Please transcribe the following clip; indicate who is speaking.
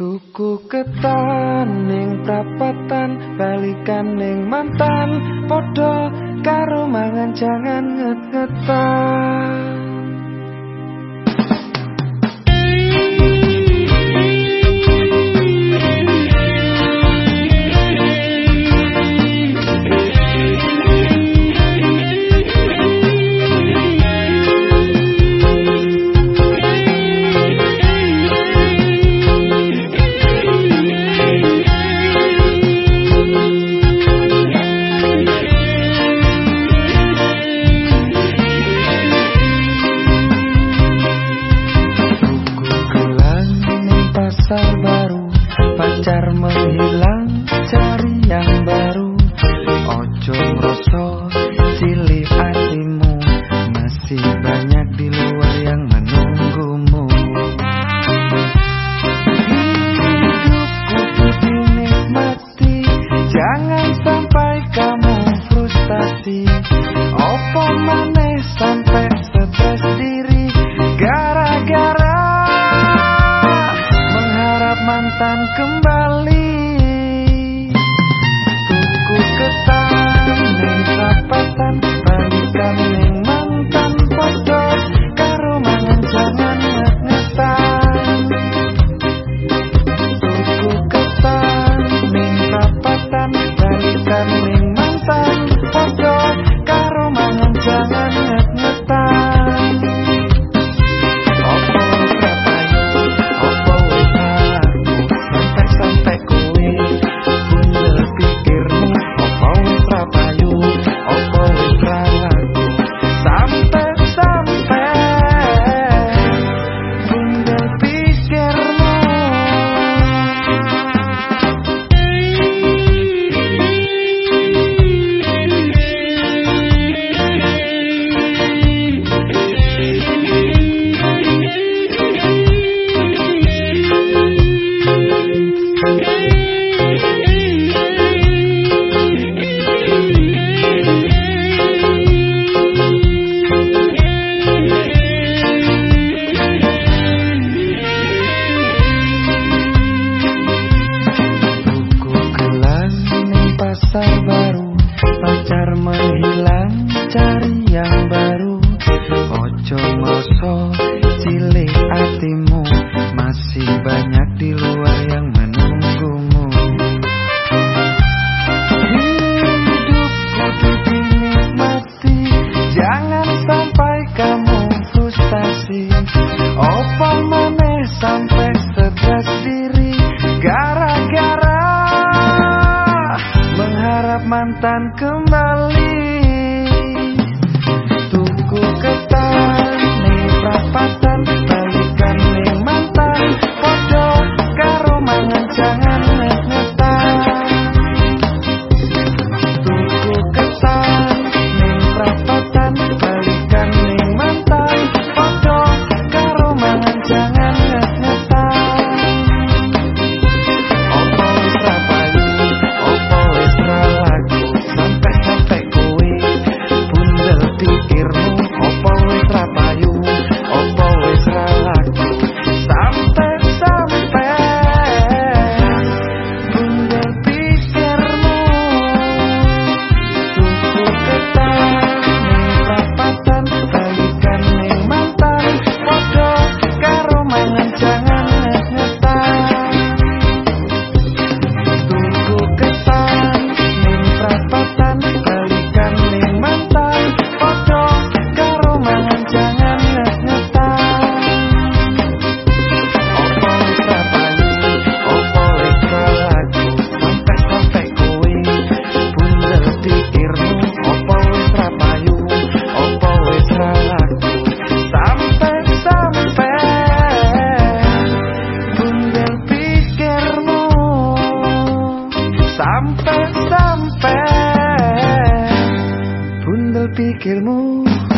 Speaker 1: Tuku ketan ning prapatan balikan ning mantan padha karo mangan jangan nget-ngetan pacar menghilang cari yang baru. Ojo ngerasa cili hatimu. Masih banyak di luar yang menunggumu. Hidupku dinikmati Jangan sampai kamu frustasi. Opo maneh sampai stres diri Gara-gara mengharap mantan kembali mantan qué hermoso.